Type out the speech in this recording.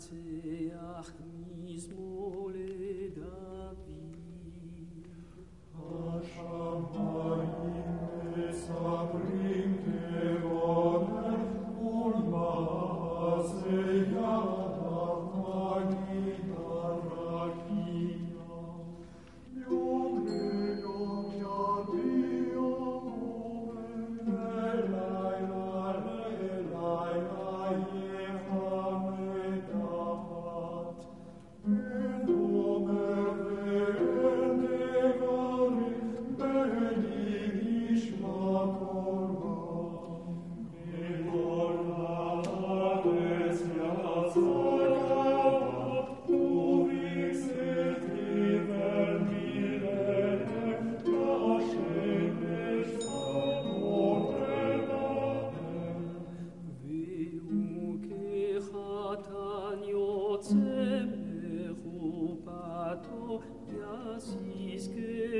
Teach mis mole Yes, he's good.